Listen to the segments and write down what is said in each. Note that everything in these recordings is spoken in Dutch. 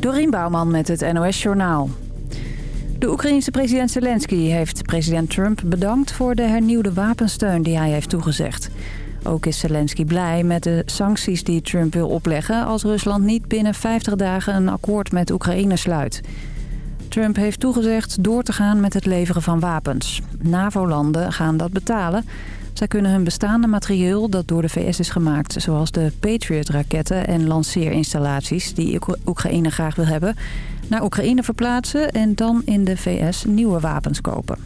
Dorien Bouwman met het NOS Journaal. De Oekraïense president Zelensky heeft president Trump bedankt voor de hernieuwde wapensteun die hij heeft toegezegd. Ook is Zelensky blij met de sancties die Trump wil opleggen als Rusland niet binnen 50 dagen een akkoord met Oekraïne sluit. Trump heeft toegezegd door te gaan met het leveren van wapens. NAVO-landen gaan dat betalen. Zij kunnen hun bestaande materieel dat door de VS is gemaakt... zoals de Patriot-raketten en lanceerinstallaties die Oekraïne graag wil hebben... naar Oekraïne verplaatsen en dan in de VS nieuwe wapens kopen.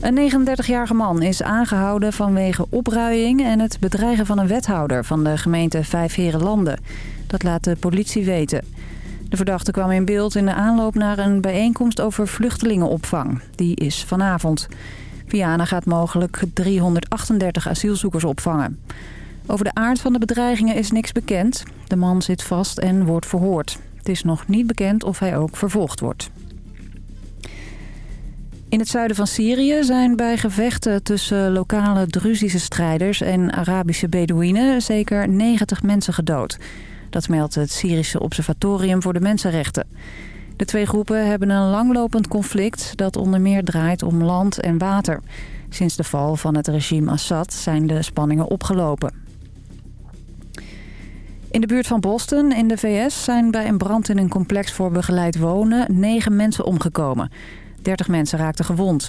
Een 39-jarige man is aangehouden vanwege opruiing en het bedreigen van een wethouder van de gemeente Vijfherenlanden. Dat laat de politie weten. De verdachte kwam in beeld in de aanloop naar een bijeenkomst over vluchtelingenopvang. Die is vanavond. Viana gaat mogelijk 338 asielzoekers opvangen. Over de aard van de bedreigingen is niks bekend. De man zit vast en wordt verhoord. Het is nog niet bekend of hij ook vervolgd wordt. In het zuiden van Syrië zijn bij gevechten tussen lokale Druzische strijders en Arabische Bedouinen zeker 90 mensen gedood. Dat meldt het Syrische Observatorium voor de Mensenrechten. De twee groepen hebben een langlopend conflict dat onder meer draait om land en water. Sinds de val van het regime Assad zijn de spanningen opgelopen. In de buurt van Boston in de VS zijn bij een brand in een complex voor begeleid wonen negen mensen omgekomen. 30 mensen raakten gewond.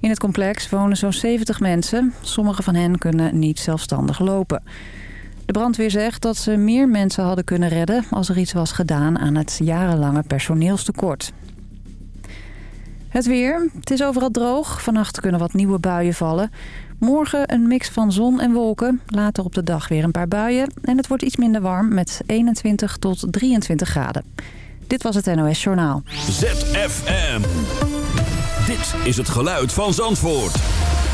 In het complex wonen zo'n 70 mensen. Sommige van hen kunnen niet zelfstandig lopen. De brandweer zegt dat ze meer mensen hadden kunnen redden... als er iets was gedaan aan het jarenlange personeelstekort. Het weer. Het is overal droog. Vannacht kunnen wat nieuwe buien vallen. Morgen een mix van zon en wolken. Later op de dag weer een paar buien. En het wordt iets minder warm met 21 tot 23 graden. Dit was het NOS Journaal. ZFM. Dit is het geluid van Zandvoort.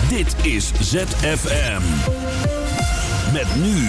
Dit is ZFM. Met nu...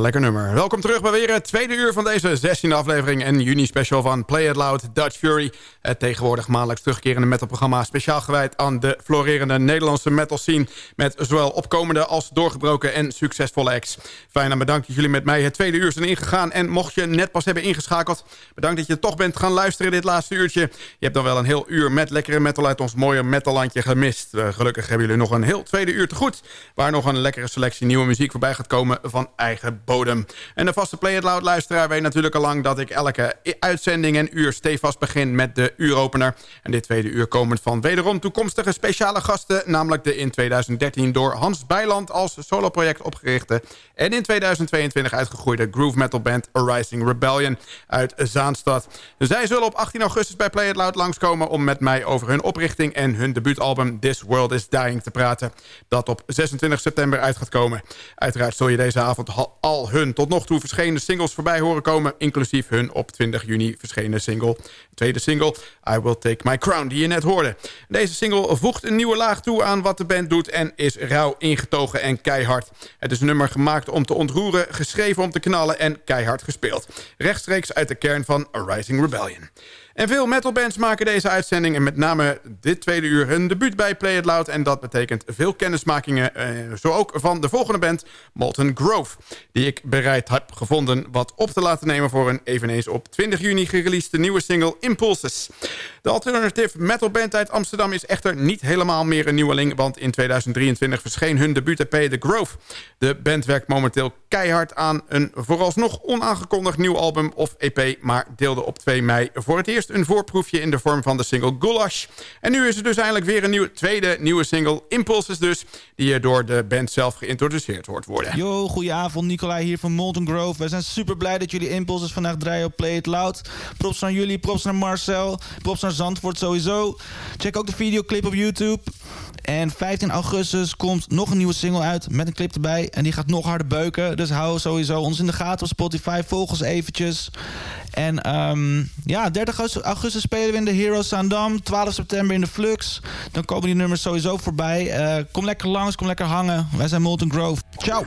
Lekker nummer. Welkom terug bij weer het tweede uur van deze 16e aflevering... en juni-special van Play It Loud Dutch Fury. Het tegenwoordig maandelijks terugkerende metalprogramma... speciaal gewijd aan de florerende Nederlandse metal scene... met zowel opkomende als doorgebroken en succesvolle acts. Fijn en bedankt dat jullie met mij het tweede uur zijn ingegaan... en mocht je net pas hebben ingeschakeld... bedankt dat je toch bent gaan luisteren dit laatste uurtje. Je hebt dan wel een heel uur met lekkere metal uit ons mooie metallandje gemist. Uh, gelukkig hebben jullie nog een heel tweede uur te goed... waar nog een lekkere selectie nieuwe muziek voorbij gaat komen... van eigen En de vaste Play It Loud luisteraar weet natuurlijk al lang... dat ik elke uitzending en uur stevast begin met de uuropener. En dit tweede uur komend van wederom toekomstige speciale gasten... namelijk de in 2013 door Hans Bijland als soloproject opgerichte... en in 2022 uitgegroeide groove metal band Arising Rebellion uit Zaanstad. Zij zullen op 18 augustus bij Play It Loud langskomen... om met mij over hun oprichting en hun debuutalbum This World Is Dying te praten... dat op 26 september uit gaat komen. Uiteraard zul je deze avond al hun tot nog toe verschenen singles voorbij horen komen... inclusief hun op 20 juni verschenen single. Tweede single, I Will Take My Crown, die je net hoorde. Deze single voegt een nieuwe laag toe aan wat de band doet... en is rauw ingetogen en keihard. Het is een nummer gemaakt om te ontroeren, geschreven om te knallen... en keihard gespeeld. Rechtstreeks uit de kern van A Rising Rebellion. En veel metalbands maken deze uitzending... en met name dit tweede uur hun debuut bij Play It Loud. En dat betekent veel kennismakingen, eh, zo ook van de volgende band... Molten Grove, die ik bereid heb gevonden wat op te laten nemen... voor een eveneens op 20 juni gereleasede nieuwe single Impulses. De alternative metalband uit Amsterdam is echter niet helemaal meer een nieuweling... want in 2023 verscheen hun debuut-EP The Grove. De band werkt momenteel keihard aan een vooralsnog onaangekondigd nieuw album of EP... maar deelde op 2 mei voor het eerst een voorproefje in de vorm van de single Goulash. En nu is er dus eindelijk weer een nieuwe, tweede nieuwe single, Impulses dus... die door de band zelf geïntroduceerd wordt worden. Yo, goedenavond, Nicolai hier van Molten Grove. We zijn super blij dat jullie Impulses vandaag draaien op Play It Loud. Props naar jullie, props naar Marcel, props naar Zandvoort sowieso. Check ook de videoclip op YouTube. En 15 augustus komt nog een nieuwe single uit met een clip erbij. En die gaat nog harder beuken. Dus hou sowieso ons in de gaten op Spotify. Volg ons eventjes. En um, ja, 30 augustus spelen we in de Heroes Dam. 12 september in de Flux. Dan komen die nummers sowieso voorbij. Uh, kom lekker langs, kom lekker hangen. Wij zijn Molten Grove. Ciao!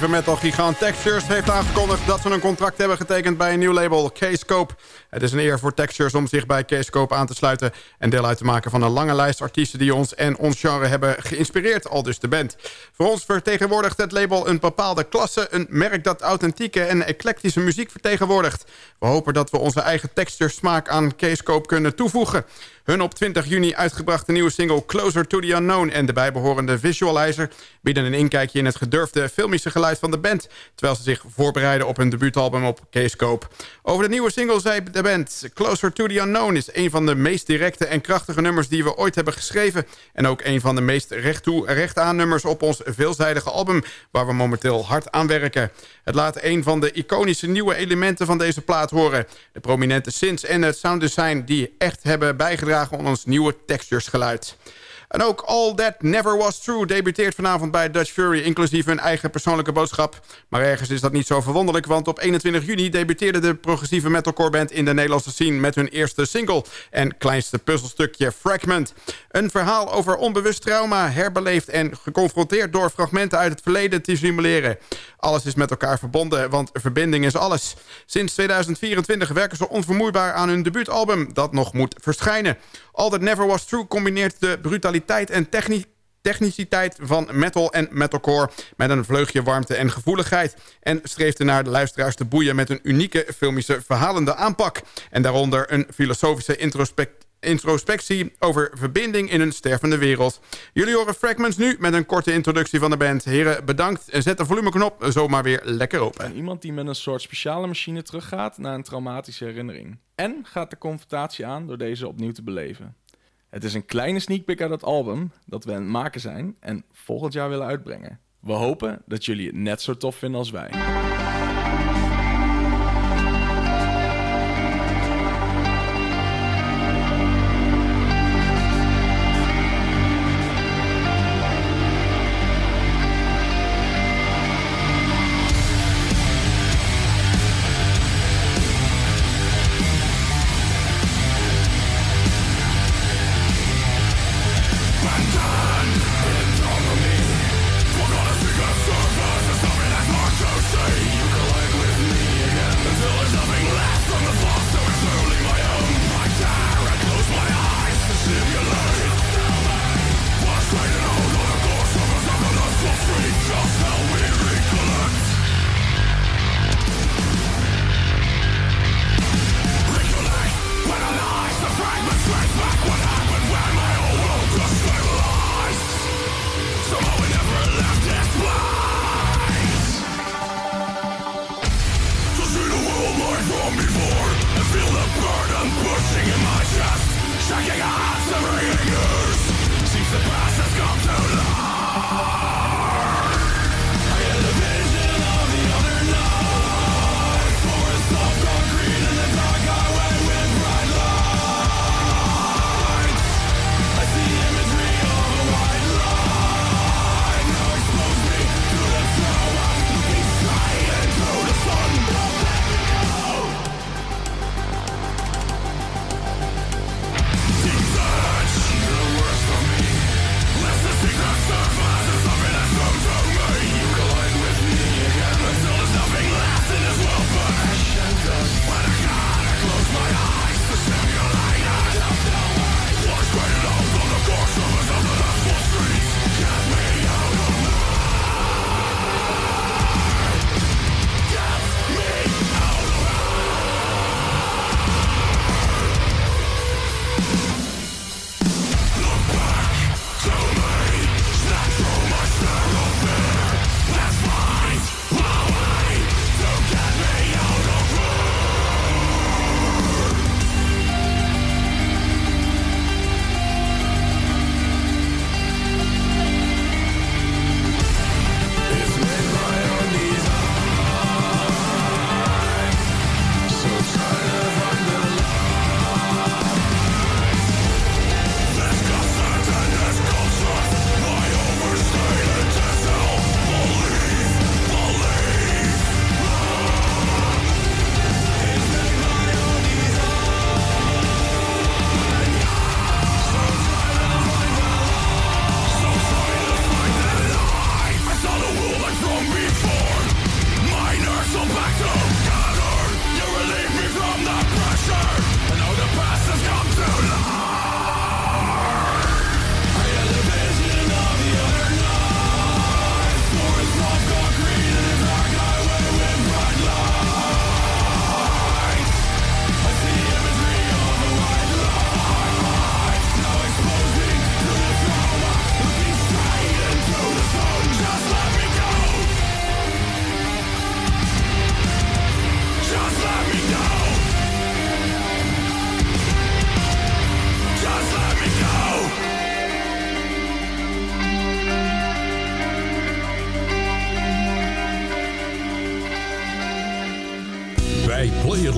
Metal gigant Textures heeft aangekondigd dat ze een contract hebben getekend bij een nieuw label, K-Scope. Het is een eer voor Textures om zich bij K-Scope aan te sluiten en deel uit te maken van een lange lijst artiesten die ons en ons genre hebben geïnspireerd, al dus de band. Voor ons vertegenwoordigt het label een bepaalde klasse, een merk dat authentieke en eclectische muziek vertegenwoordigt. We hopen dat we onze eigen texture smaak aan K-Scope kunnen toevoegen. Hun op 20 juni uitgebrachte nieuwe single Closer to the Unknown... en de bijbehorende visualizer bieden een inkijkje in het gedurfde filmische geluid van de band... terwijl ze zich voorbereiden op hun debuutalbum op K-Scope. Over de nieuwe single zei de band. Closer to the Unknown is een van de meest directe en krachtige nummers die we ooit hebben geschreven. En ook een van de meest recht toe recht aan nummers op ons veelzijdige album... waar we momenteel hard aan werken. Het laat een van de iconische nieuwe elementen van deze plaat horen. De prominente synths en het sounddesign die echt hebben bijgedragen aan ons nieuwe texturesgeluid. En ook All That Never Was True debuteert vanavond bij Dutch Fury... inclusief hun eigen persoonlijke boodschap. Maar ergens is dat niet zo verwonderlijk... want op 21 juni debuteerde de progressieve metalcore band... in de Nederlandse scene met hun eerste single... en kleinste puzzelstukje Fragment. Een verhaal over onbewust trauma, herbeleefd... en geconfronteerd door fragmenten uit het verleden te simuleren. Alles is met elkaar verbonden, want verbinding is alles. Sinds 2024 werken ze onvermoeibaar aan hun debuutalbum... dat nog moet verschijnen. All That Never Was True combineert de brutaliteit en techniciteit van metal en metalcore... met een vleugje warmte en gevoeligheid... en streeft naar de luisteraars te boeien met een unieke filmische verhalende aanpak... en daaronder een filosofische introspect introspectie over verbinding in een stervende wereld. Jullie horen Fragments nu met een korte introductie van de band. Heren, bedankt. Zet de volumeknop zomaar weer lekker open. En iemand die met een soort speciale machine teruggaat naar een traumatische herinnering. En gaat de confrontatie aan door deze opnieuw te beleven. Het is een kleine sneak peek uit het album dat we aan het maken zijn en volgend jaar willen uitbrengen. We hopen dat jullie het net zo tof vinden als wij.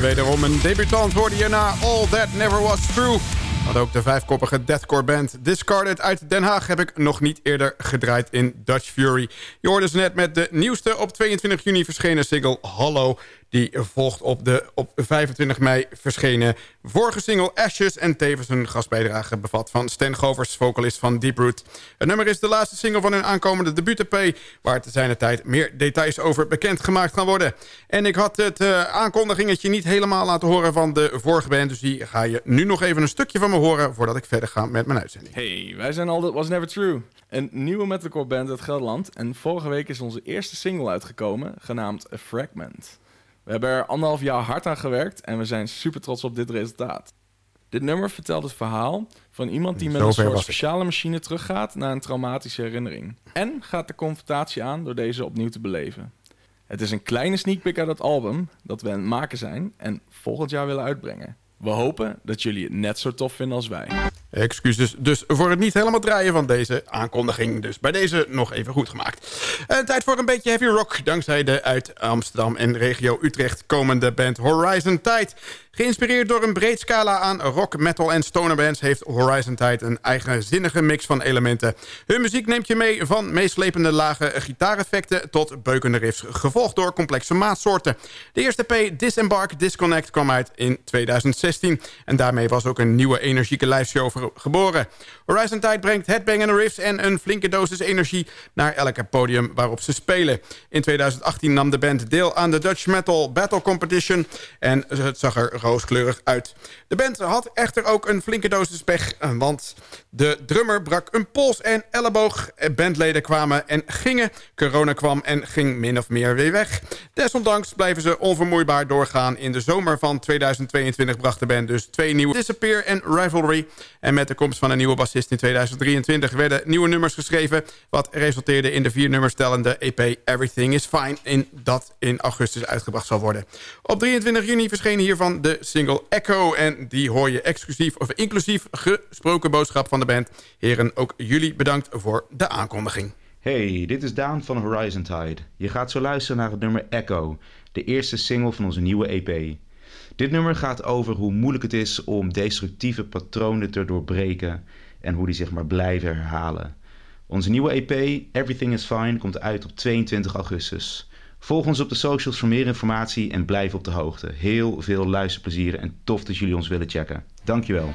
Wederom een debutant hoorde je All That Never Was True. Wat ook de vijfkoppige deathcore band Discarded uit Den Haag... heb ik nog niet eerder gedraaid in Dutch Fury. Je hoorde ze net met de nieuwste op 22 juni verschenen single Hollow. Die volgt op de op 25 mei verschenen vorige single Ashes... en tevens een gastbijdrage bevat van Stan Govers, vocalist van Deeproot. Het nummer is de laatste single van hun aankomende debuut-EP... waar te zijner tijd meer details over bekendgemaakt gaan worden. En ik had het uh, aankondigingetje niet helemaal laten horen van de vorige band... dus die ga je nu nog even een stukje van me horen... voordat ik verder ga met mijn uitzending. Hey, wij zijn al That Was Never True. Een nieuwe metalcore band uit Gelderland. En vorige week is onze eerste single uitgekomen, genaamd A Fragment. We hebben er anderhalf jaar hard aan gewerkt en we zijn super trots op dit resultaat. Dit nummer vertelt het verhaal van iemand die met een soort speciale machine teruggaat naar een traumatische herinnering. En gaat de confrontatie aan door deze opnieuw te beleven. Het is een kleine sneak peek uit het album dat we aan het maken zijn en volgend jaar willen uitbrengen. We hopen dat jullie het net zo tof vinden als wij. Excuses dus voor het niet helemaal draaien van deze aankondiging. Dus bij deze nog even goed gemaakt. Uh, tijd voor een beetje heavy rock. Dankzij de uit Amsterdam en regio Utrecht komende band Horizon Tide. Geïnspireerd door een breed scala aan rock, metal en stoner bands... heeft Horizon Tide een eigenzinnige mix van elementen. Hun muziek neemt je mee van meeslepende lage gitaareffecten... tot beukende riffs, gevolgd door complexe maatsoorten. De eerste P, Disembark Disconnect, kwam uit in 2016. En daarmee was ook een nieuwe energieke liveshow geboren. Horizon Tide brengt headbangende riffs en een flinke dosis energie... naar elke podium waarop ze spelen. In 2018 nam de band deel aan de Dutch Metal Battle Competition... en het zag er rooskleurig uit. De band had echter ook een flinke dosis pech... want de drummer brak een pols en elleboog. Bandleden kwamen en gingen. Corona kwam en ging min of meer weer weg. Desondanks blijven ze onvermoeibaar doorgaan. In de zomer van 2022 bracht de band dus twee nieuwe Disappear en Rivalry... En met de komst van een nieuwe bassist in 2023 werden nieuwe nummers geschreven... wat resulteerde in de vier nummers tellende EP Everything is Fine... in dat in augustus uitgebracht zal worden. Op 23 juni verscheen hiervan de single Echo... en die hoor je exclusief of inclusief gesproken boodschap van de band. Heren, ook jullie bedankt voor de aankondiging. Hey, dit is Daan van Horizon Tide. Je gaat zo luisteren naar het nummer Echo... de eerste single van onze nieuwe EP... Dit nummer gaat over hoe moeilijk het is om destructieve patronen te doorbreken en hoe die zich maar blijven herhalen. Onze nieuwe EP, Everything is Fine, komt uit op 22 augustus. Volg ons op de socials voor meer informatie en blijf op de hoogte. Heel veel luisterplezier en tof dat jullie ons willen checken. Dankjewel.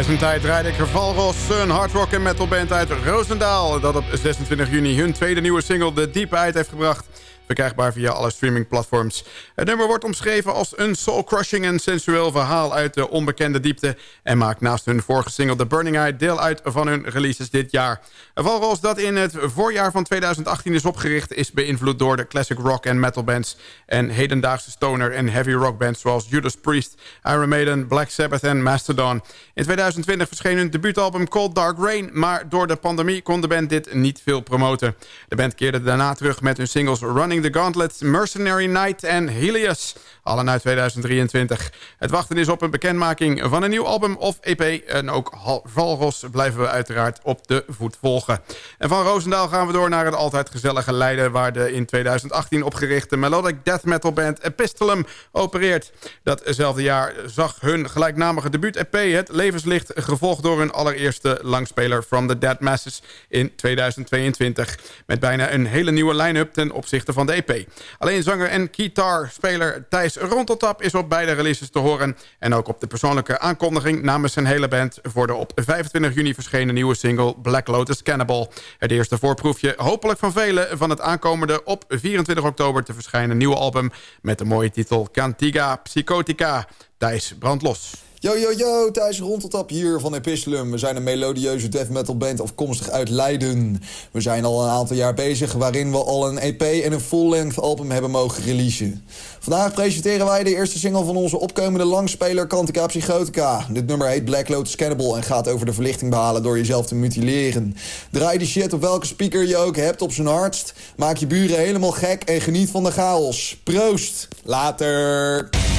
Na Horizon Tide draaide ik Valros, een hard rock en metal band uit Roosendaal... dat op 26 juni hun tweede nieuwe single De Diepe uit heeft gebracht verkrijgbaar via alle streamingplatforms. Het nummer wordt omschreven als een soul-crushing en sensueel verhaal uit de onbekende diepte... en maakt naast hun vorige single The Burning Eye deel uit van hun releases dit jaar. Valros dat in het voorjaar van 2018 is opgericht... is beïnvloed door de classic rock en metal bands... en hedendaagse stoner en heavy rock bands zoals Judas Priest, Iron Maiden, Black Sabbath en Mastodon. In 2020 verscheen hun debuutalbum Cold Dark Rain... maar door de pandemie kon de band dit niet veel promoten. De band keerde daarna terug met hun singles Running the Gauntlet, Mercenary Night en Helios. Allen uit 2023. Het wachten is op een bekendmaking van een nieuw album of EP. En ook Valros blijven we uiteraard op de voet volgen. En van Roosendaal gaan we door naar het altijd gezellige Leiden... waar de in 2018 opgerichte melodic death metal band Epistolum opereert. Datzelfde jaar zag hun gelijknamige debuut-EP het levenslicht... gevolgd door hun allereerste langspeler From the Dead Masses in 2022. Met bijna een hele nieuwe line-up ten opzichte van EP. Alleen zanger en gitaarspeler Thijs Ronteltap is op beide releases te horen. En ook op de persoonlijke aankondiging namens zijn hele band... voor de op 25 juni verschenen nieuwe single Black Lotus Cannibal. Het eerste voorproefje, hopelijk van velen... van het aankomende op 24 oktober te verschijnen nieuwe album... met de mooie titel Cantiga Psychotica. Thijs, brand los. Yo, yo, yo, Thijs Ronteltap hier van Epistolum. We zijn een melodieuze death metal band afkomstig uit Leiden. We zijn al een aantal jaar bezig waarin we al een EP en een full-length album hebben mogen releasen. Vandaag presenteren wij de eerste single van onze opkomende langspeler Cantica Psychotica. Dit nummer heet Black Lotus Cannibal en gaat over de verlichting behalen door jezelf te mutileren. Draai die shit op welke speaker je ook hebt op zijn hardst. Maak je buren helemaal gek en geniet van de chaos. Proost! Later!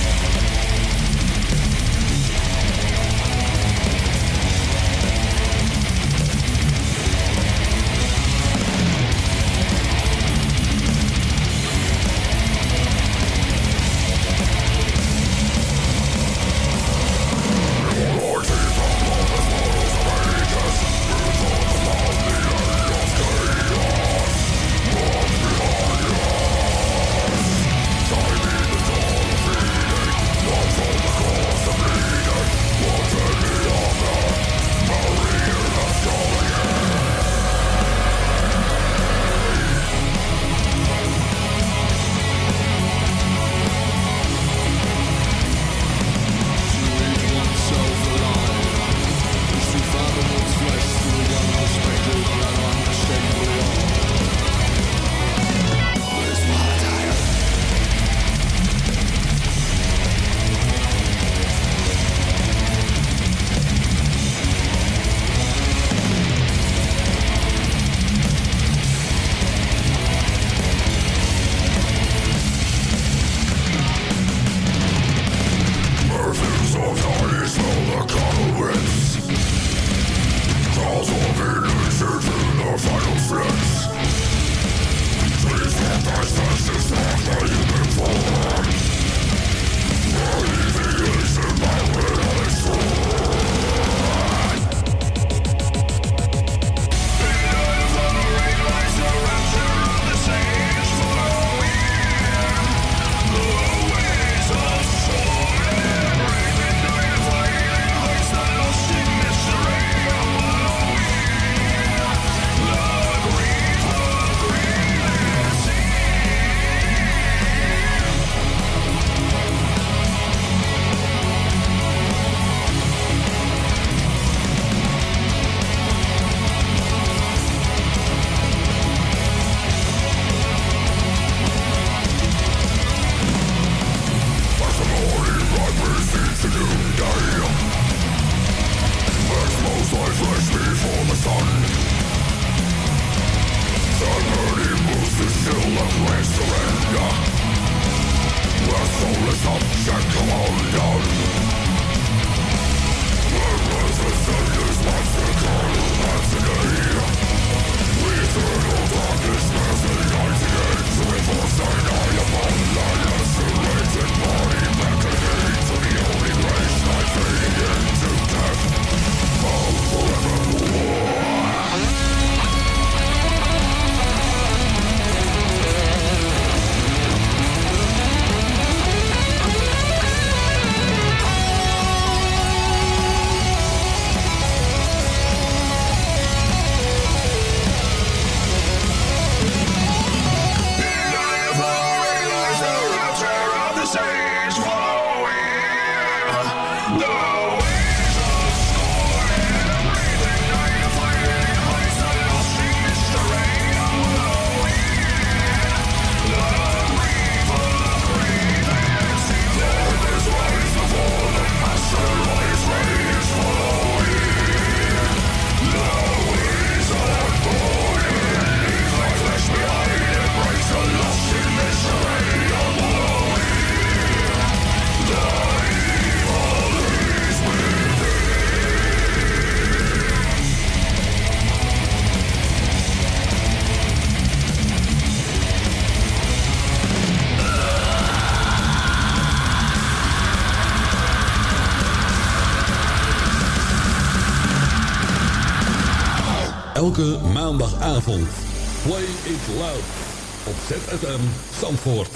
ZFM Zandvoort.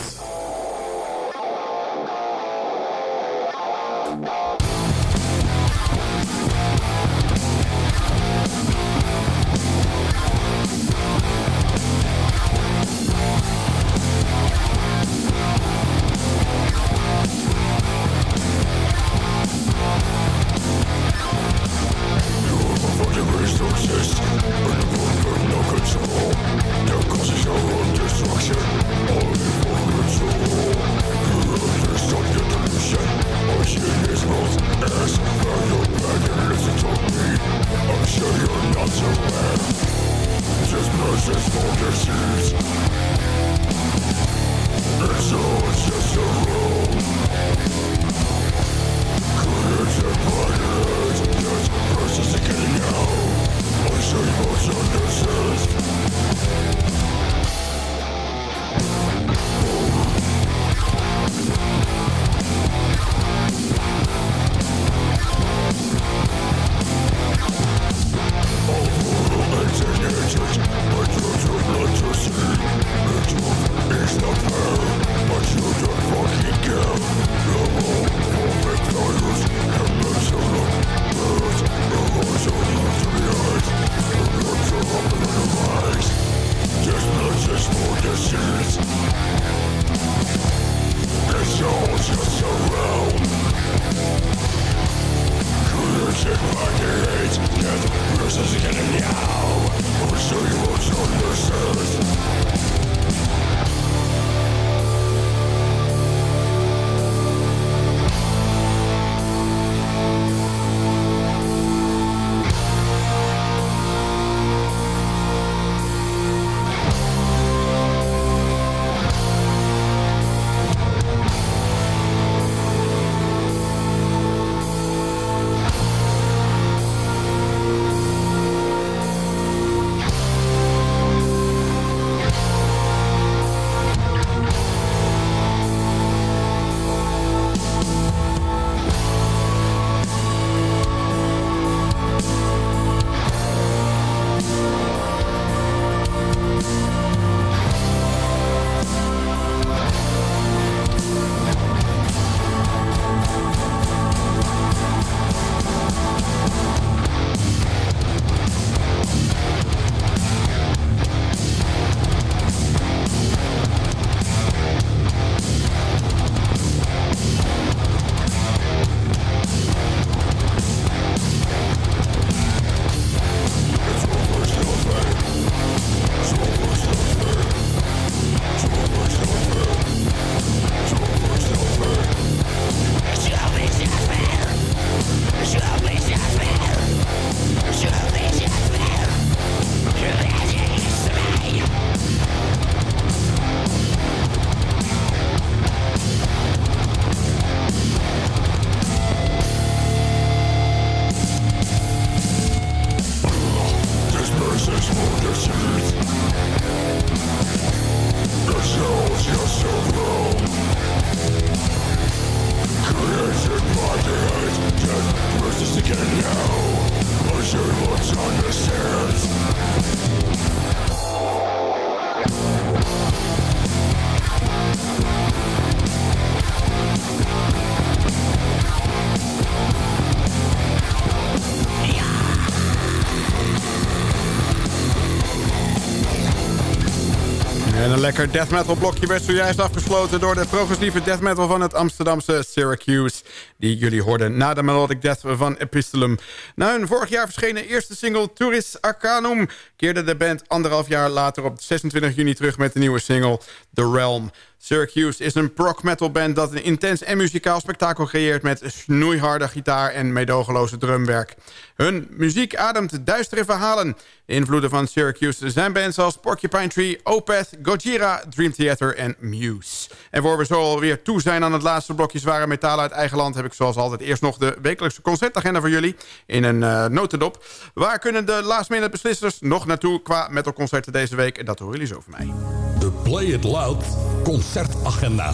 Lekker death metal blokje werd zojuist afgesloten... door de progressieve death metal van het Amsterdamse Syracuse... die jullie hoorden na de melodic death van Epistolum. Na hun vorig jaar verschenen eerste single Touris Arcanum... keerde de band anderhalf jaar later op 26 juni terug met de nieuwe single The Realm... Syracuse is een prog metal band dat een intens en muzikaal spektakel creëert... met snoeiharde gitaar en meedogenloze drumwerk. Hun muziek ademt duistere verhalen. De invloeden van Syracuse zijn bands als Porcupine Tree, Opeth, Gojira, Dream Theater en Muse. En voor we zo alweer toe zijn aan het laatste blokje zware metalen uit eigen land... heb ik zoals altijd eerst nog de wekelijkse concertagenda voor jullie in een uh, notendop. Waar kunnen de last minute beslissers nog naartoe qua metalconcerten deze week? En dat horen jullie zo van mij. De Play It Loud concertagenda.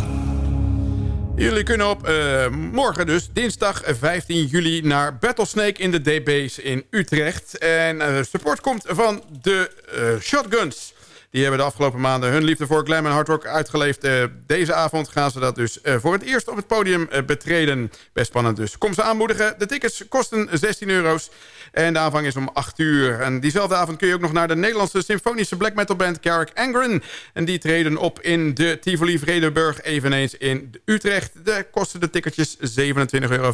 Jullie kunnen op uh, morgen dus, dinsdag 15 juli... naar Battlesnake in de DB's in Utrecht. En uh, support komt van de Shotguns... Die hebben de afgelopen maanden hun liefde voor glam en hard rock uitgeleefd. Uh, deze avond gaan ze dat dus uh, voor het eerst op het podium uh, betreden. Best spannend dus. Kom ze aanmoedigen. De tickets kosten 16 euro's. En de aanvang is om 8 uur. En diezelfde avond kun je ook nog naar de Nederlandse symfonische black metal band Carrick Angren. En die treden op in de Tivoli Vredenburg, eveneens in Utrecht. De kosten de ticketjes 27,85 euro,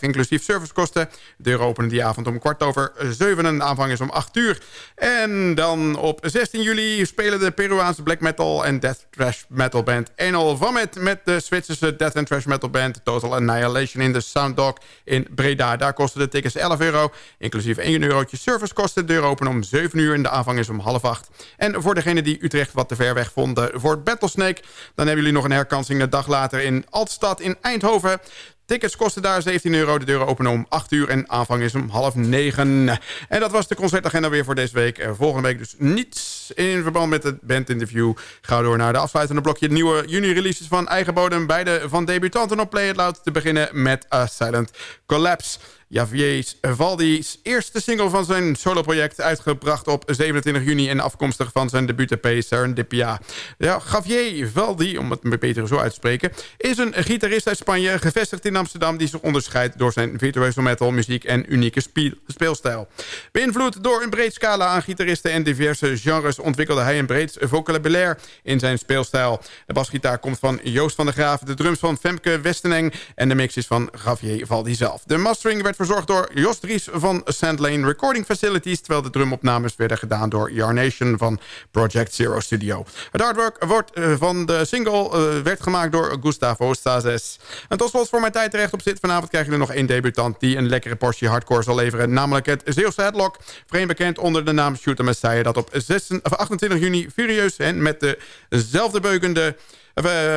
inclusief servicekosten. De deuren openen die avond om kwart over 7 en de aanvang is om 8 uur. En dan op 16 juli spelen de Peruaanse black metal en death thrash metal band Anal Vomit... met de Zwitserse death and thrash metal band Total Annihilation in de Sounddog in Breda. Daar kosten de tickets 11 euro, inclusief 1 eurotje servicekosten. De deur open om 7 uur en de aanvang is om half 8. En voor degenen die Utrecht wat te ver weg vonden voor Battlesnake... dan hebben jullie nog een herkansing de dag later in Altstad in Eindhoven... Tickets kosten daar 17 euro. De deuren openen om 8 uur en aanvang is om half 9. En dat was de concertagenda weer voor deze week. Volgende week dus niets in verband met het bandinterview. Ga door naar de afsluitende blokje. Nieuwe juni-releases van eigen bodem. Beide van debutanten op Play It Loud. Te beginnen met A Silent Collapse. Javier Valdi's eerste single van zijn soloproject... uitgebracht op 27 juni en afkomstig van zijn debuut-EP Serendipia. Ja, Javier Valdi, om het beter zo uit te spreken... is een gitarist uit Spanje, gevestigd in Amsterdam... die zich onderscheidt door zijn virtuoso metal muziek en unieke speelstijl. Beïnvloed door een breed scala aan gitaristen en diverse genres... ontwikkelde hij een breed vocabulaire in zijn speelstijl. De basgitaar komt van Joost van der Graaf, de drums van Femke Westeneng... en de mix is van Javier Valdi zelf. De mastering werd verzorgd door Jos Dries van Sandlane Recording Facilities... terwijl de drumopnames werden gedaan door Yarnation van Project Zero Studio. Het artwork wordt, uh, van de single uh, werd gemaakt door Gustavo Stazes. En tot slot voor mijn tijd terecht op zit. Vanavond krijgen we nog één debutant die een lekkere portie hardcore zal leveren. Namelijk het Zeeuwse Headlock. Vreemd bekend onder de naam Shooter Messiah. Dat op 26, 28 juni furieus en met dezelfde beukende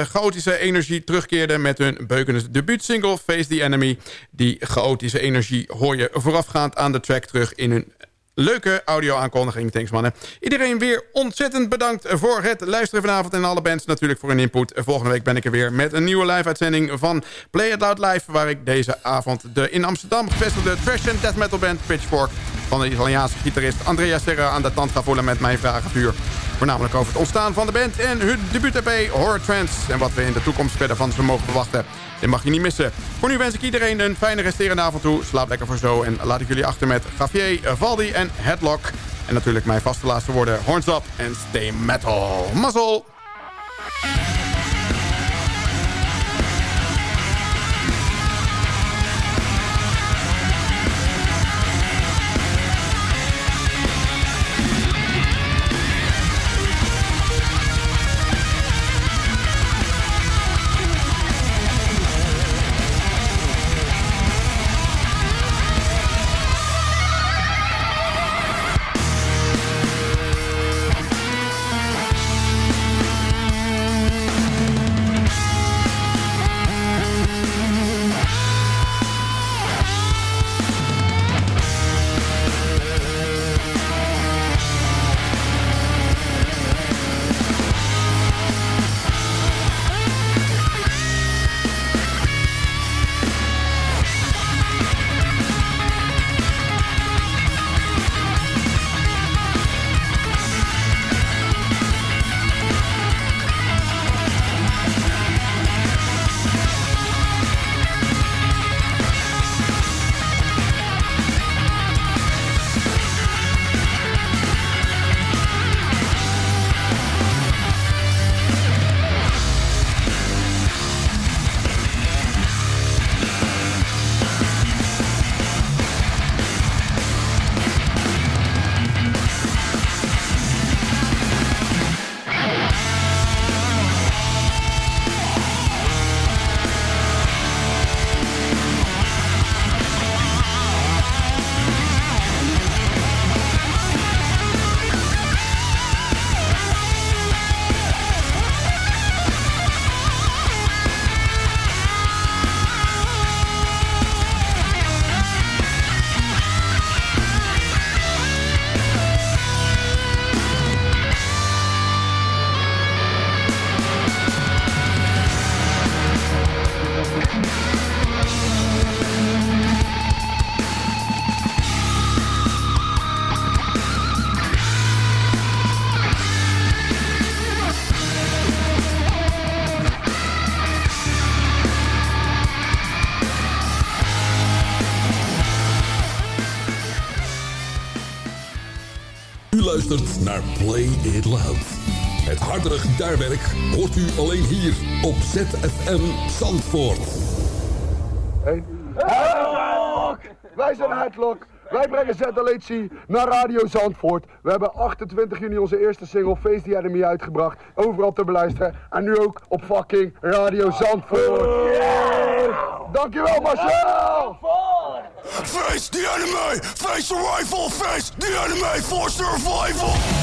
chaotische energie terugkeerde met hun beukende debuutsingle Face the Enemy. Die chaotische energie hoor je voorafgaand aan de track terug in hun leuke audio-aankondiging. Thanks mannen. Iedereen weer ontzettend bedankt voor het luisteren vanavond. En alle bands natuurlijk voor hun input. Volgende week ben ik er weer met een nieuwe live-uitzending van Play It Loud Live. Waar ik deze avond de in Amsterdam gevestigde and death metal band Pitchfork... van de Italiaanse gitarist Andrea Serra aan de tand ga voelen met mijn vragenvuur. Voornamelijk over het ontstaan van de band en hun debuut-EP Horror Trance. En wat we in de toekomst verder van ze mogen verwachten. Dit mag je niet missen. Voor nu wens ik iedereen een fijne resterende avond toe. Slaap lekker voor zo. En laat ik jullie achter met Javier, Valdi en Headlock. En natuurlijk mijn vaste laatste woorden. Horns up en stay metal. Mazzel! Play It Loud. Het hardere gitaarwerk hoort u alleen hier op ZFM Zandvoort. Hardlock! Wij zijn Hardlock. Wij brengen ZLHC naar Radio Zandvoort. We hebben 28 juni onze eerste single Face the Enemy uitgebracht. Overal te beluisteren. En nu ook op fucking Radio Zandvoort. Dankjewel Marcel! Face the enemy! Face the rifle! Face the enemy for survival!